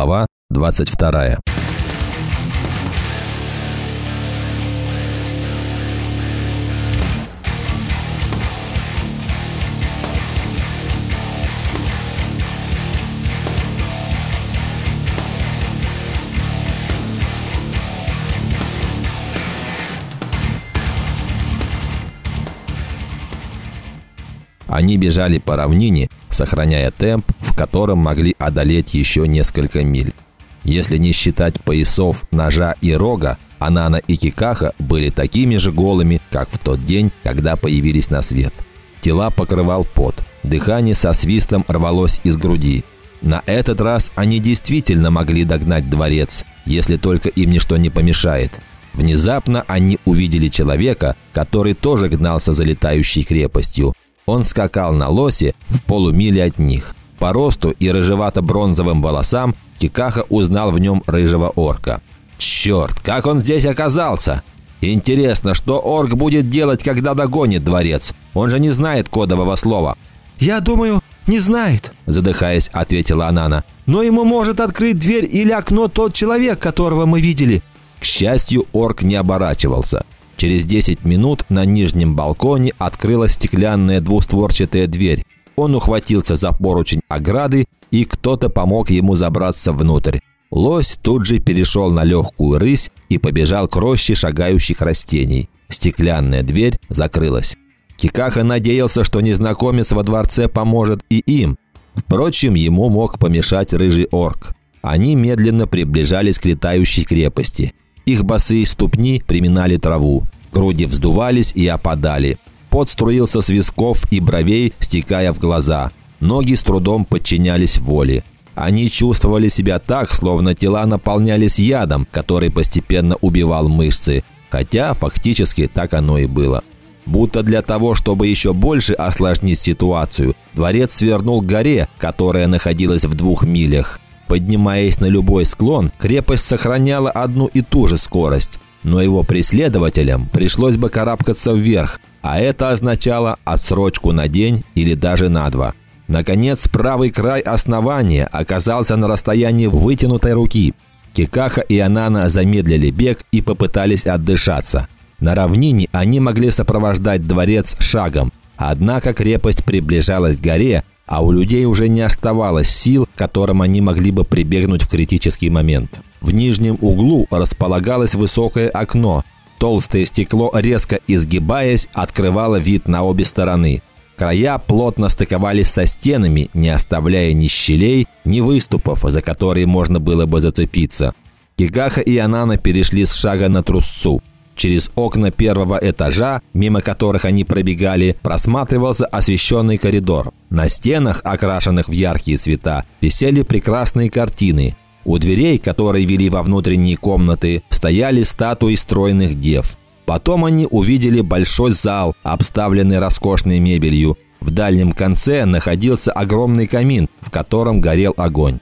Глава 22. Они бежали по равнине, сохраняя темп, в котором могли одолеть еще несколько миль. Если не считать поясов, ножа и рога, Анана и Кикаха были такими же голыми, как в тот день, когда появились на свет. Тела покрывал пот, дыхание со свистом рвалось из груди. На этот раз они действительно могли догнать дворец, если только им ничто не помешает. Внезапно они увидели человека, который тоже гнался за летающей крепостью, он скакал на лосе в полумиле от них. По росту и рыжевато-бронзовым волосам Кикаха узнал в нем рыжего орка. «Черт, как он здесь оказался!» «Интересно, что орк будет делать, когда догонит дворец? Он же не знает кодового слова». «Я думаю, не знает», – задыхаясь, ответила Анана. «Но ему может открыть дверь или окно тот человек, которого мы видели». К счастью, орк не оборачивался. Через 10 минут на нижнем балконе открылась стеклянная двустворчатая дверь. Он ухватился за поручень ограды, и кто-то помог ему забраться внутрь. Лось тут же перешел на легкую рысь и побежал к роще шагающих растений. Стеклянная дверь закрылась. Кикаха надеялся, что незнакомец во дворце поможет и им. Впрочем, ему мог помешать рыжий орк. Они медленно приближались к летающей крепости. Их босые ступни приминали траву. Груди вздувались и опадали. Пот струился с висков и бровей, стекая в глаза. Ноги с трудом подчинялись воле. Они чувствовали себя так, словно тела наполнялись ядом, который постепенно убивал мышцы. Хотя фактически так оно и было. Будто для того, чтобы еще больше осложнить ситуацию, дворец свернул к горе, которая находилась в двух милях. Поднимаясь на любой склон, крепость сохраняла одну и ту же скорость. Но его преследователям пришлось бы карабкаться вверх, а это означало отсрочку на день или даже на два. Наконец, правый край основания оказался на расстоянии вытянутой руки. Кикаха и Анана замедлили бег и попытались отдышаться. На равнине они могли сопровождать дворец шагом, однако крепость приближалась к горе, а у людей уже не оставалось сил, которым они могли бы прибегнуть в критический момент. В нижнем углу располагалось высокое окно. Толстое стекло, резко изгибаясь, открывало вид на обе стороны. Края плотно стыковались со стенами, не оставляя ни щелей, ни выступов, за которые можно было бы зацепиться. Кигаха и Анана перешли с шага на трусцу. Через окна первого этажа, мимо которых они пробегали, просматривался освещенный коридор. На стенах, окрашенных в яркие цвета, висели прекрасные картины. У дверей, которые вели во внутренние комнаты, стояли статуи стройных дев. Потом они увидели большой зал, обставленный роскошной мебелью. В дальнем конце находился огромный камин, в котором горел огонь.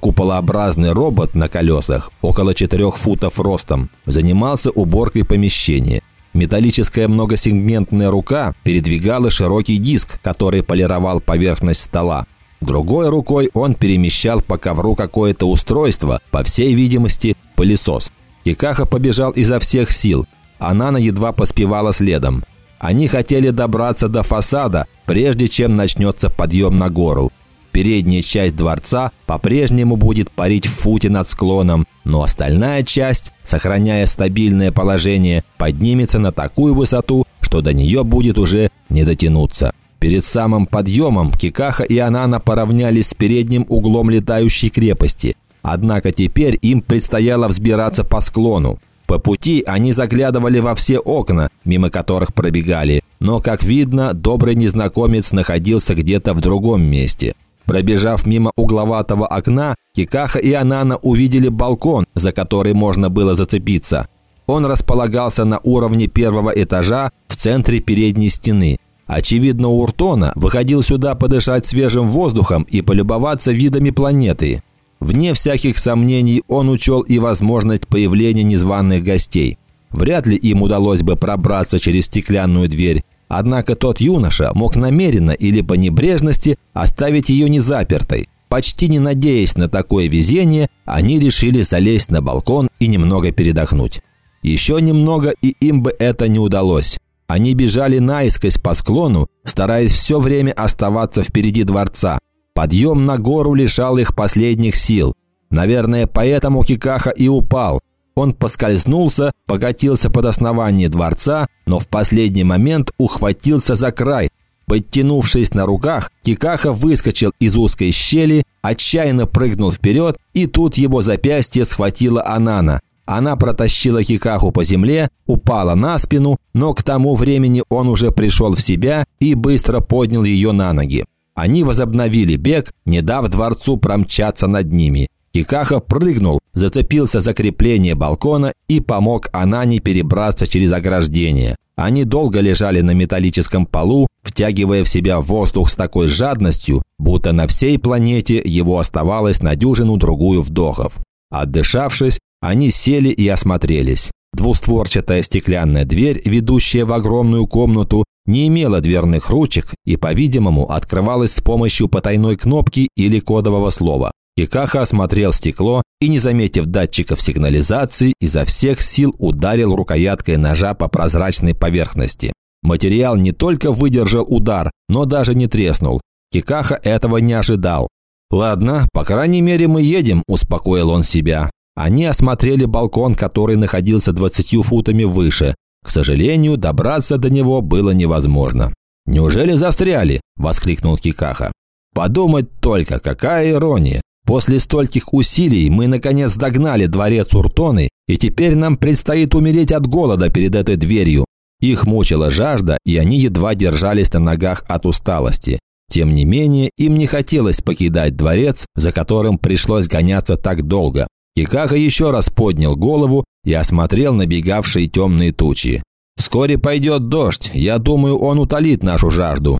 Куполообразный робот на колесах, около 4 футов ростом, занимался уборкой помещения. Металлическая многосегментная рука передвигала широкий диск, который полировал поверхность стола. Другой рукой он перемещал по ковру какое-то устройство, по всей видимости, пылесос. Кикаха побежал изо всех сил. Анана едва поспевала следом. Они хотели добраться до фасада, прежде чем начнется подъем на гору. Передняя часть дворца по-прежнему будет парить в футе над склоном, но остальная часть, сохраняя стабильное положение, поднимется на такую высоту, что до нее будет уже не дотянуться. Перед самым подъемом Кикаха и Анана поравнялись с передним углом летающей крепости. Однако теперь им предстояло взбираться по склону. По пути они заглядывали во все окна, мимо которых пробегали, но, как видно, добрый незнакомец находился где-то в другом месте – Пробежав мимо угловатого окна, Кикаха и Анана увидели балкон, за который можно было зацепиться. Он располагался на уровне первого этажа в центре передней стены. Очевидно, Уртона выходил сюда подышать свежим воздухом и полюбоваться видами планеты. Вне всяких сомнений он учел и возможность появления незваных гостей. Вряд ли им удалось бы пробраться через стеклянную дверь, Однако тот юноша мог намеренно или по небрежности оставить ее незапертой. почти не надеясь на такое везение, они решили залезть на балкон и немного передохнуть. Еще немного, и им бы это не удалось. Они бежали наискось по склону, стараясь все время оставаться впереди дворца. Подъем на гору лишал их последних сил. Наверное, поэтому Кикаха и упал. Он поскользнулся, покатился под основание дворца, но в последний момент ухватился за край. Подтянувшись на руках, Кикаха выскочил из узкой щели, отчаянно прыгнул вперед, и тут его запястье схватила Анана. Она протащила Кикаху по земле, упала на спину, но к тому времени он уже пришел в себя и быстро поднял ее на ноги. Они возобновили бег, не дав дворцу промчаться над ними. Кикаха прыгнул, зацепился за крепление балкона и помог Анане перебраться через ограждение. Они долго лежали на металлическом полу, втягивая в себя воздух с такой жадностью, будто на всей планете его оставалось на дюжину-другую вдохов. Отдышавшись, они сели и осмотрелись. Двустворчатая стеклянная дверь, ведущая в огромную комнату, не имела дверных ручек и, по-видимому, открывалась с помощью потайной кнопки или кодового слова. Кикаха осмотрел стекло и, не заметив датчиков сигнализации, изо всех сил ударил рукояткой ножа по прозрачной поверхности. Материал не только выдержал удар, но даже не треснул. Кикаха этого не ожидал. «Ладно, по крайней мере мы едем», – успокоил он себя. Они осмотрели балкон, который находился 20 футами выше. К сожалению, добраться до него было невозможно. «Неужели застряли?» – воскликнул Кикаха. «Подумать только, какая ирония! После стольких усилий мы наконец догнали дворец Уртоны, и теперь нам предстоит умереть от голода перед этой дверью. Их мучила жажда, и они едва держались на ногах от усталости. Тем не менее, им не хотелось покидать дворец, за которым пришлось гоняться так долго. Кикаха еще раз поднял голову и осмотрел набегавшие темные тучи. «Вскоре пойдет дождь. Я думаю, он утолит нашу жажду.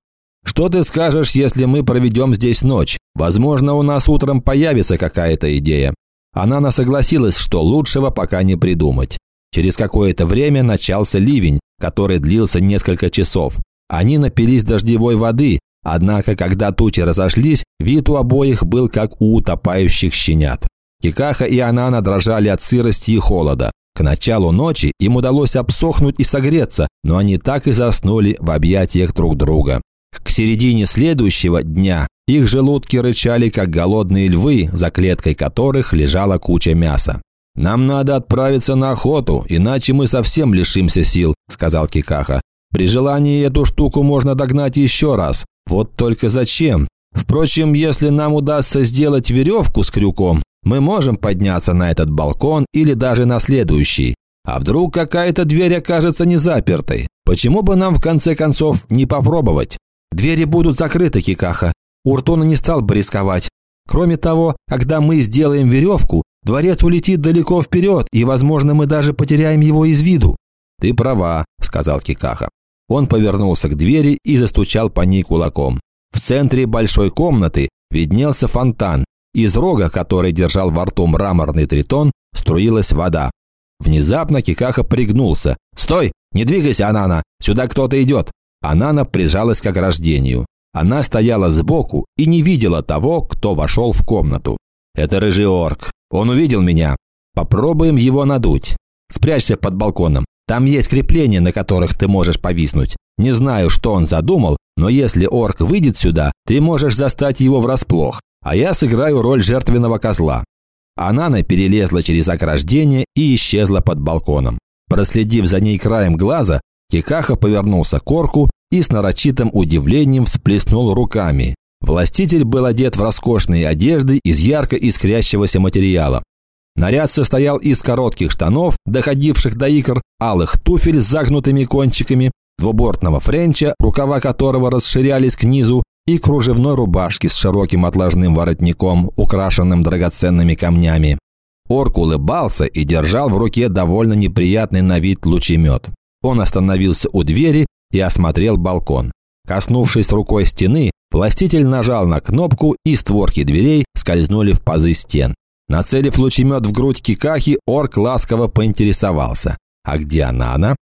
Что ты скажешь, если мы проведем здесь ночь? Возможно, у нас утром появится какая-то идея». Анана согласилась, что лучшего пока не придумать. Через какое-то время начался ливень, который длился несколько часов. Они напились дождевой воды, однако, когда тучи разошлись, вид у обоих был как у утопающих щенят. Кикаха и Анана дрожали от сырости и холода. К началу ночи им удалось обсохнуть и согреться, но они так и заснули в объятиях друг друга. К середине следующего дня их желудки рычали, как голодные львы, за клеткой которых лежала куча мяса. «Нам надо отправиться на охоту, иначе мы совсем лишимся сил», – сказал Кикаха. «При желании эту штуку можно догнать еще раз. Вот только зачем? Впрочем, если нам удастся сделать веревку с крюком, мы можем подняться на этот балкон или даже на следующий. А вдруг какая-то дверь окажется не запертой? Почему бы нам в конце концов не попробовать?» Двери будут закрыты, Кикаха. Уртона не стал бы рисковать. Кроме того, когда мы сделаем веревку, дворец улетит далеко вперед, и, возможно, мы даже потеряем его из виду». «Ты права», – сказал Кикаха. Он повернулся к двери и застучал по ней кулаком. В центре большой комнаты виднелся фонтан. Из рога, который держал во рту мраморный тритон, струилась вода. Внезапно Кикаха пригнулся. «Стой! Не двигайся, Анана! Сюда кто-то идет!» Анана прижалась к ограждению. Она стояла сбоку и не видела того, кто вошел в комнату. «Это рыжий орк. Он увидел меня. Попробуем его надуть. Спрячься под балконом. Там есть крепления, на которых ты можешь повиснуть. Не знаю, что он задумал, но если орк выйдет сюда, ты можешь застать его врасплох, а я сыграю роль жертвенного козла». Анана перелезла через ограждение и исчезла под балконом. Проследив за ней краем глаза, Кикаха повернулся к орку и с нарочитым удивлением всплеснул руками. Властитель был одет в роскошные одежды из ярко искрящегося материала. Наряд состоял из коротких штанов, доходивших до икр, алых туфель с загнутыми кончиками, двубортного френча, рукава которого расширялись к низу, и кружевной рубашки с широким отложным воротником, украшенным драгоценными камнями. Орк улыбался и держал в руке довольно неприятный на вид лучемет. Он остановился у двери и осмотрел балкон. Коснувшись рукой стены, властитель нажал на кнопку, и створки дверей скользнули в пазы стен. Нацелив лучемет в грудь Кикахи, орк ласково поинтересовался. «А где она, она?»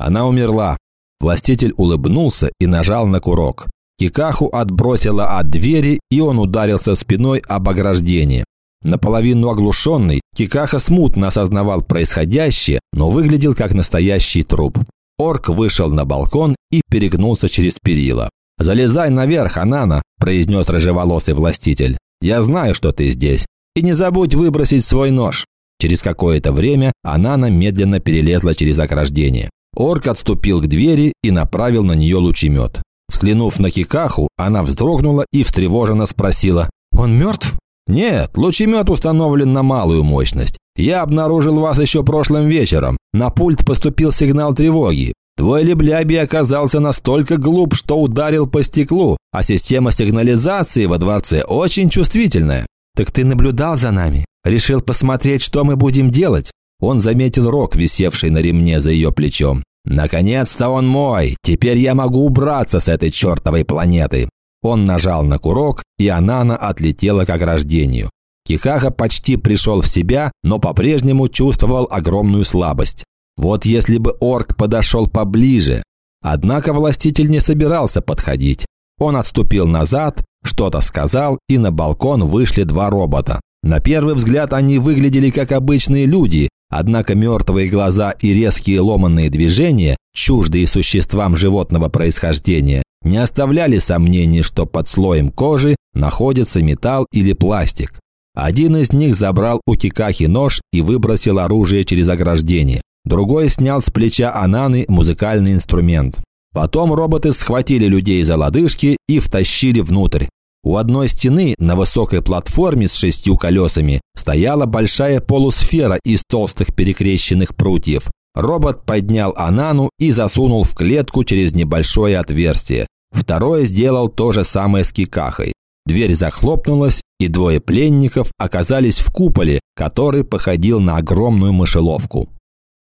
«Она умерла». Властитель улыбнулся и нажал на курок. Кикаху отбросило от двери, и он ударился спиной об ограждение. Наполовину оглушенный, Кикаха смутно осознавал происходящее, но выглядел как настоящий труп. Орк вышел на балкон и перегнулся через перила. «Залезай наверх, Анана», – произнес рыжеволосый властитель. «Я знаю, что ты здесь. И не забудь выбросить свой нож». Через какое-то время Анана медленно перелезла через ограждение. Орк отступил к двери и направил на нее лучемет. Взглянув на Кикаху, она вздрогнула и встревоженно спросила «Он мертв?» «Нет, лучемет установлен на малую мощность. Я обнаружил вас еще прошлым вечером. На пульт поступил сигнал тревоги. Твой лебляби оказался настолько глуп, что ударил по стеклу, а система сигнализации во дворце очень чувствительная. Так ты наблюдал за нами? Решил посмотреть, что мы будем делать?» Он заметил рог, висевший на ремне за ее плечом. «Наконец-то он мой! Теперь я могу убраться с этой чертовой планеты!» Он нажал на курок, и Анана отлетела к ограждению. Кихаха почти пришел в себя, но по-прежнему чувствовал огромную слабость. Вот если бы орк подошел поближе. Однако властитель не собирался подходить. Он отступил назад, что-то сказал, и на балкон вышли два робота. На первый взгляд они выглядели как обычные люди, однако мертвые глаза и резкие ломанные движения, чуждые существам животного происхождения, не оставляли сомнений, что под слоем кожи находится металл или пластик. Один из них забрал у Кикахи нож и выбросил оружие через ограждение. Другой снял с плеча Ананы музыкальный инструмент. Потом роботы схватили людей за лодыжки и втащили внутрь. У одной стены на высокой платформе с шестью колесами стояла большая полусфера из толстых перекрещенных прутьев. Робот поднял Анану и засунул в клетку через небольшое отверстие. Второе сделал то же самое с Кикахой. Дверь захлопнулась, и двое пленников оказались в куполе, который походил на огромную мышеловку.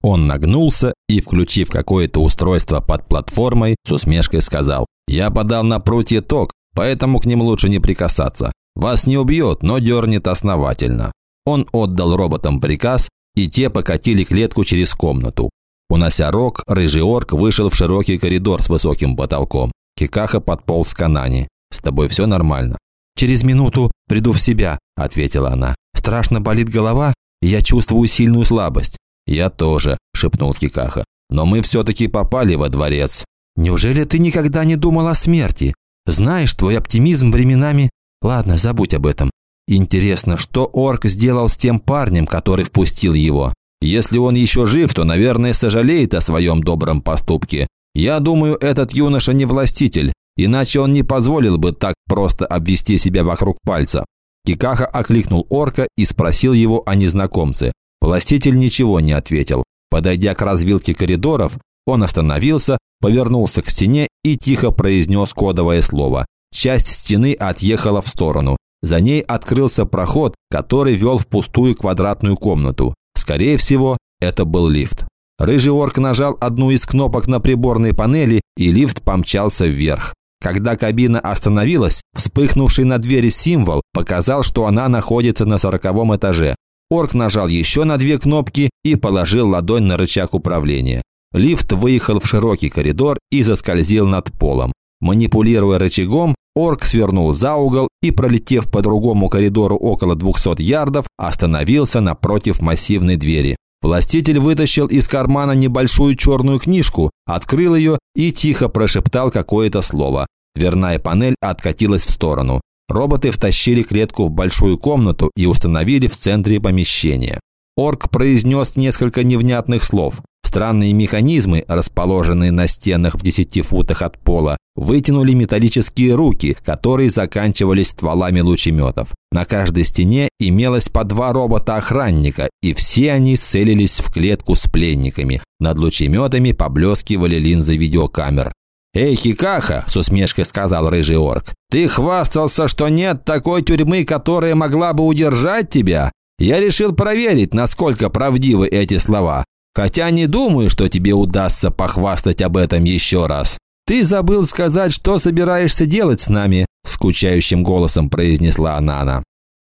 Он нагнулся и, включив какое-то устройство под платформой, с усмешкой сказал «Я подал на прутье ток, поэтому к ним лучше не прикасаться. Вас не убьет, но дернет основательно». Он отдал роботам приказ, и те покатили клетку через комнату. Унося рог, рыжий орк вышел в широкий коридор с высоким потолком. Кикаха подполз к Анане. «С тобой все нормально?» «Через минуту приду в себя», – ответила она. «Страшно болит голова, я чувствую сильную слабость». «Я тоже», – шепнул Кикаха. «Но мы все-таки попали во дворец». «Неужели ты никогда не думал о смерти? Знаешь, твой оптимизм временами...» «Ладно, забудь об этом. Интересно, что орк сделал с тем парнем, который впустил его? Если он еще жив, то, наверное, сожалеет о своем добром поступке. Я думаю, этот юноша не властитель, иначе он не позволил бы так просто обвести себя вокруг пальца. Кикаха окликнул орка и спросил его о незнакомце. Властитель ничего не ответил. Подойдя к развилке коридоров, он остановился, повернулся к стене и тихо произнес кодовое слово. Часть стены отъехала в сторону. За ней открылся проход, который вел в пустую квадратную комнату. Скорее всего, это был лифт. Рыжий орк нажал одну из кнопок на приборной панели, и лифт помчался вверх. Когда кабина остановилась, вспыхнувший на двери символ показал, что она находится на сороковом этаже. Орк нажал еще на две кнопки и положил ладонь на рычаг управления. Лифт выехал в широкий коридор и заскользил над полом. Манипулируя рычагом, орк свернул за угол и, пролетев по другому коридору около 200 ярдов, остановился напротив массивной двери. Властитель вытащил из кармана небольшую черную книжку, открыл ее и тихо прошептал какое-то слово. Дверная панель откатилась в сторону. Роботы втащили клетку в большую комнату и установили в центре помещения. Орк произнес несколько невнятных слов. Странные механизмы, расположенные на стенах в 10 футах от пола, вытянули металлические руки, которые заканчивались стволами лучеметов. На каждой стене имелось по два робота-охранника, и все они целились в клетку с пленниками. Над лучеметами поблескивали линзы видеокамер. «Эй, Хикаха!» – с усмешкой сказал рыжий орк. «Ты хвастался, что нет такой тюрьмы, которая могла бы удержать тебя? Я решил проверить, насколько правдивы эти слова. Хотя не думаю, что тебе удастся похвастать об этом еще раз. Ты забыл сказать, что собираешься делать с нами, скучающим голосом произнесла Анана.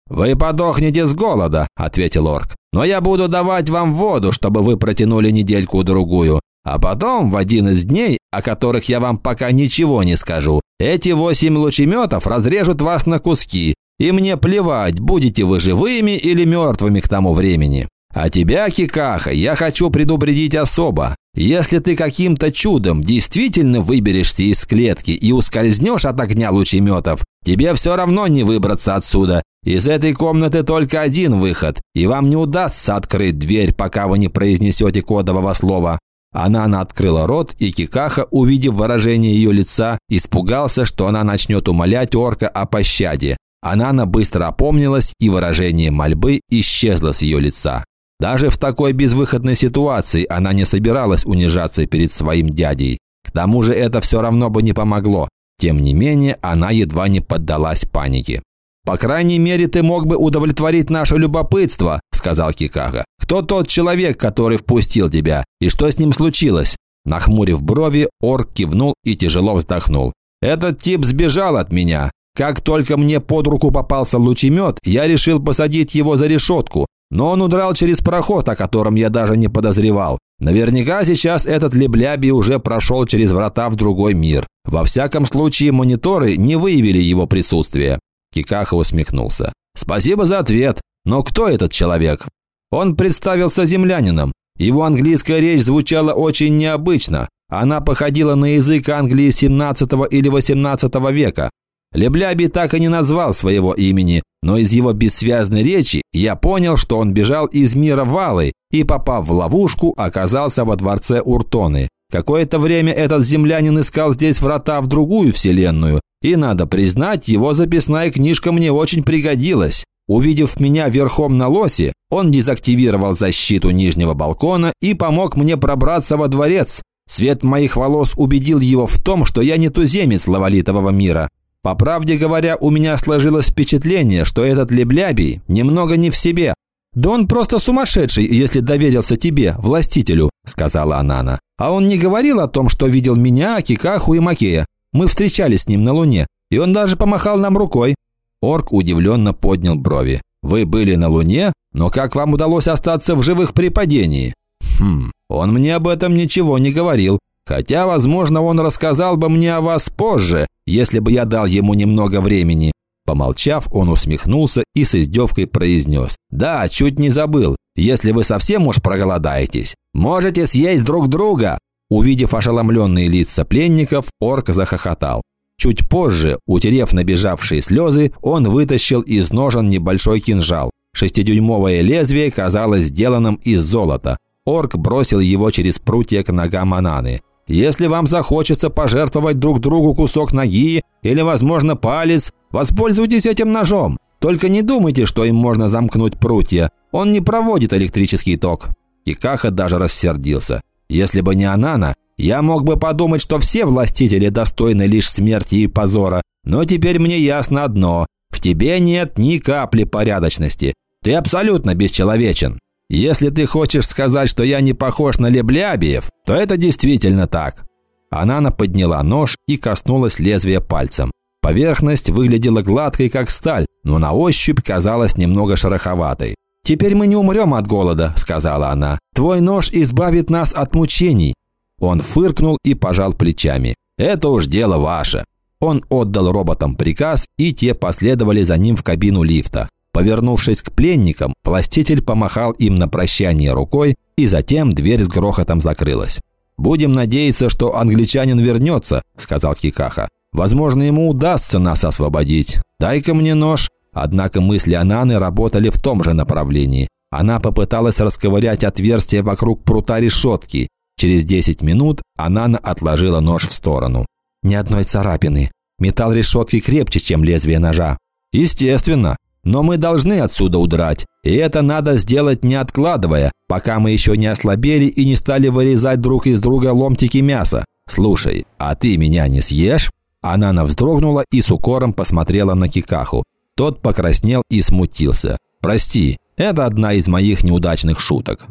«Вы подохнете с голода», – ответил орк. «Но я буду давать вам воду, чтобы вы протянули недельку-другую. А потом, в один из дней, о которых я вам пока ничего не скажу, Эти восемь лучеметов разрежут вас на куски, и мне плевать, будете вы живыми или мертвыми к тому времени. А тебя, Кикаха, я хочу предупредить особо. Если ты каким-то чудом действительно выберешься из клетки и ускользнешь от огня лучеметов, тебе все равно не выбраться отсюда. Из этой комнаты только один выход, и вам не удастся открыть дверь, пока вы не произнесете кодового слова. Она открыла рот, и Кикаха, увидев выражение ее лица, испугался, что она начнет умолять орка о пощаде. Анана быстро опомнилась, и выражение мольбы исчезло с ее лица. Даже в такой безвыходной ситуации она не собиралась унижаться перед своим дядей. К тому же это все равно бы не помогло. Тем не менее, она едва не поддалась панике. «По крайней мере, ты мог бы удовлетворить наше любопытство», – сказал Кикага. «Кто тот человек, который впустил тебя? И что с ним случилось?» Нахмурив брови, орк кивнул и тяжело вздохнул. «Этот тип сбежал от меня. Как только мне под руку попался лучемет, я решил посадить его за решетку. Но он удрал через проход, о котором я даже не подозревал. Наверняка сейчас этот лебляби уже прошел через врата в другой мир. Во всяком случае, мониторы не выявили его присутствие. Кикаха усмехнулся. «Спасибо за ответ. Но кто этот человек?» Он представился землянином. Его английская речь звучала очень необычно. Она походила на язык Англии 17 или 18 века. Лебляби так и не назвал своего имени, но из его бессвязной речи я понял, что он бежал из мира Валы и, попав в ловушку, оказался во дворце Уртоны. Какое-то время этот землянин искал здесь врата в другую вселенную, и, надо признать, его записная книжка мне очень пригодилась. Увидев меня верхом на лосе, он дезактивировал защиту нижнего балкона и помог мне пробраться во дворец. Цвет моих волос убедил его в том, что я не туземец лавалитового мира. По правде говоря, у меня сложилось впечатление, что этот Леблябий немного не в себе. «Да он просто сумасшедший, если доверился тебе, властителю», – сказала Анана. «А он не говорил о том, что видел меня, Кикаху и Макея. Мы встречались с ним на Луне, и он даже помахал нам рукой». Орк удивленно поднял брови. «Вы были на Луне, но как вам удалось остаться в живых при падении?» «Хм, он мне об этом ничего не говорил. Хотя, возможно, он рассказал бы мне о вас позже, если бы я дал ему немного времени». Помолчав, он усмехнулся и с издевкой произнес. «Да, чуть не забыл. Если вы совсем уж проголодаетесь, можете съесть друг друга». Увидев ошеломленные лица пленников, орк захохотал. Чуть позже, утерев набежавшие слезы, он вытащил из ножен небольшой кинжал. Шестидюймовое лезвие казалось сделанным из золота. Орк бросил его через прутья к ногам Ананы. Если вам захочется пожертвовать друг другу кусок ноги или, возможно, палец, воспользуйтесь этим ножом. Только не думайте, что им можно замкнуть прутья. Он не проводит электрический ток». Кикаха даже рассердился. «Если бы не Анана, я мог бы подумать, что все властители достойны лишь смерти и позора. Но теперь мне ясно одно. В тебе нет ни капли порядочности. Ты абсолютно бесчеловечен». Если ты хочешь сказать, что я не похож на Леблябиев, то это действительно так». Анана подняла нож и коснулась лезвия пальцем. Поверхность выглядела гладкой, как сталь, но на ощупь казалась немного шероховатой. «Теперь мы не умрем от голода», – сказала она. «Твой нож избавит нас от мучений». Он фыркнул и пожал плечами. «Это уж дело ваше». Он отдал роботам приказ, и те последовали за ним в кабину лифта. Повернувшись к пленникам, властитель помахал им на прощание рукой, и затем дверь с грохотом закрылась. «Будем надеяться, что англичанин вернется», – сказал Кикаха. «Возможно, ему удастся нас освободить. Дай-ка мне нож». Однако мысли Ананы работали в том же направлении. Она попыталась расковырять отверстие вокруг прута решетки. Через 10 минут Анана отложила нож в сторону. «Ни одной царапины. Металл решетки крепче, чем лезвие ножа». «Естественно. Но мы должны отсюда удрать. И это надо сделать не откладывая, пока мы еще не ослабели и не стали вырезать друг из друга ломтики мяса. Слушай, а ты меня не съешь?» Она вздрогнула и с укором посмотрела на Кикаху. Тот покраснел и смутился. «Прости, это одна из моих неудачных шуток».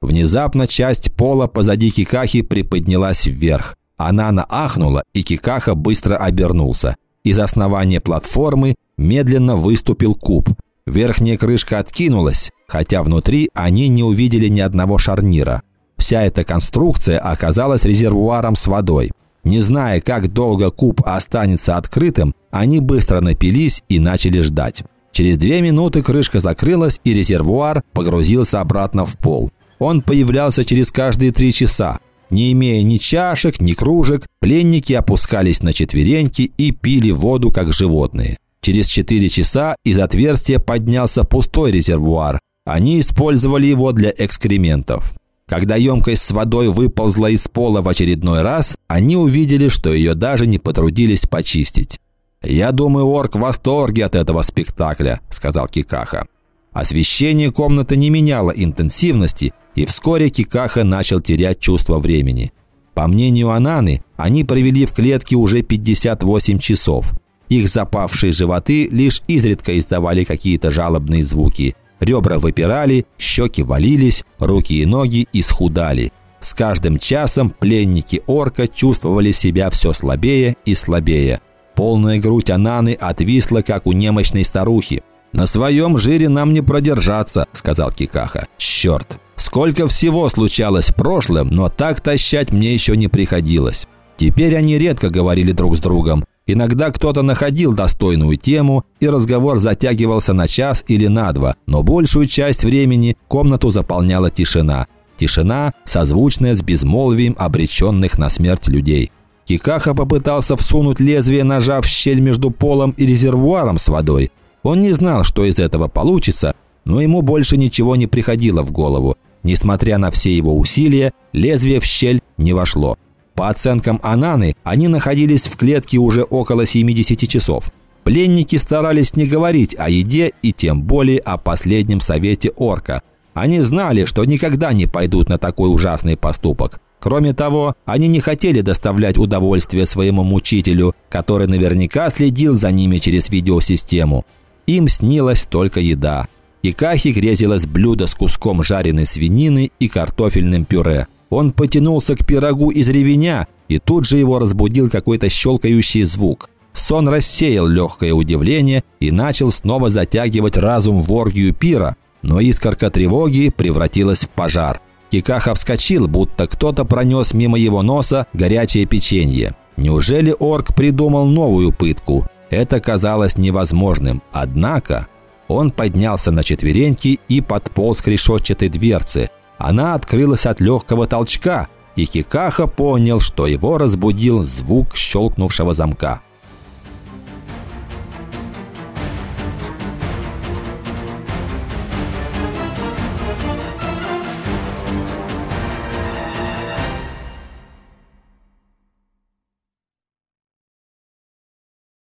Внезапно часть пола позади Кикахи приподнялась вверх. Анана ахнула, и Кикаха быстро обернулся. Из основания платформы медленно выступил куб. Верхняя крышка откинулась, хотя внутри они не увидели ни одного шарнира. Вся эта конструкция оказалась резервуаром с водой. Не зная, как долго куб останется открытым, они быстро напились и начали ждать. Через две минуты крышка закрылась, и резервуар погрузился обратно в пол. Он появлялся через каждые три часа. Не имея ни чашек, ни кружек, пленники опускались на четвереньки и пили воду, как животные. Через четыре часа из отверстия поднялся пустой резервуар. Они использовали его для экскрементов. Когда емкость с водой выползла из пола в очередной раз, они увидели, что ее даже не потрудились почистить. «Я думаю, орк в восторге от этого спектакля», – сказал Кикаха. Освещение комнаты не меняло интенсивности, и вскоре Кикаха начал терять чувство времени. По мнению Ананы, они провели в клетке уже 58 часов. Их запавшие животы лишь изредка издавали какие-то жалобные звуки. Ребра выпирали, щеки валились, руки и ноги исхудали. С каждым часом пленники орка чувствовали себя все слабее и слабее. Полная грудь Ананы отвисла, как у немощной старухи. «На своем жире нам не продержаться», – сказал Кикаха. «Черт! Сколько всего случалось в прошлом, но так тащать мне еще не приходилось». Теперь они редко говорили друг с другом. Иногда кто-то находил достойную тему, и разговор затягивался на час или на два, но большую часть времени комнату заполняла тишина. Тишина, созвучная с безмолвием обреченных на смерть людей. Кикаха попытался всунуть лезвие ножа в щель между полом и резервуаром с водой. Он не знал, что из этого получится, но ему больше ничего не приходило в голову. Несмотря на все его усилия, лезвие в щель не вошло. По оценкам Ананы, они находились в клетке уже около 70 часов. Пленники старались не говорить о еде и тем более о последнем совете орка. Они знали, что никогда не пойдут на такой ужасный поступок. Кроме того, они не хотели доставлять удовольствие своему мучителю, который наверняка следил за ними через видеосистему. Им снилась только еда. Икахи грезилось блюдо с куском жареной свинины и картофельным пюре. Он потянулся к пирогу из ревеня, и тут же его разбудил какой-то щелкающий звук. Сон рассеял легкое удивление и начал снова затягивать разум в оргию пира, но искорка тревоги превратилась в пожар. Кикаха вскочил, будто кто-то пронес мимо его носа горячее печенье. Неужели орк придумал новую пытку? Это казалось невозможным. Однако он поднялся на четвереньки и подполз к решетчатой дверце. Она открылась от легкого толчка, и Кикаха понял, что его разбудил звук щелкнувшего замка.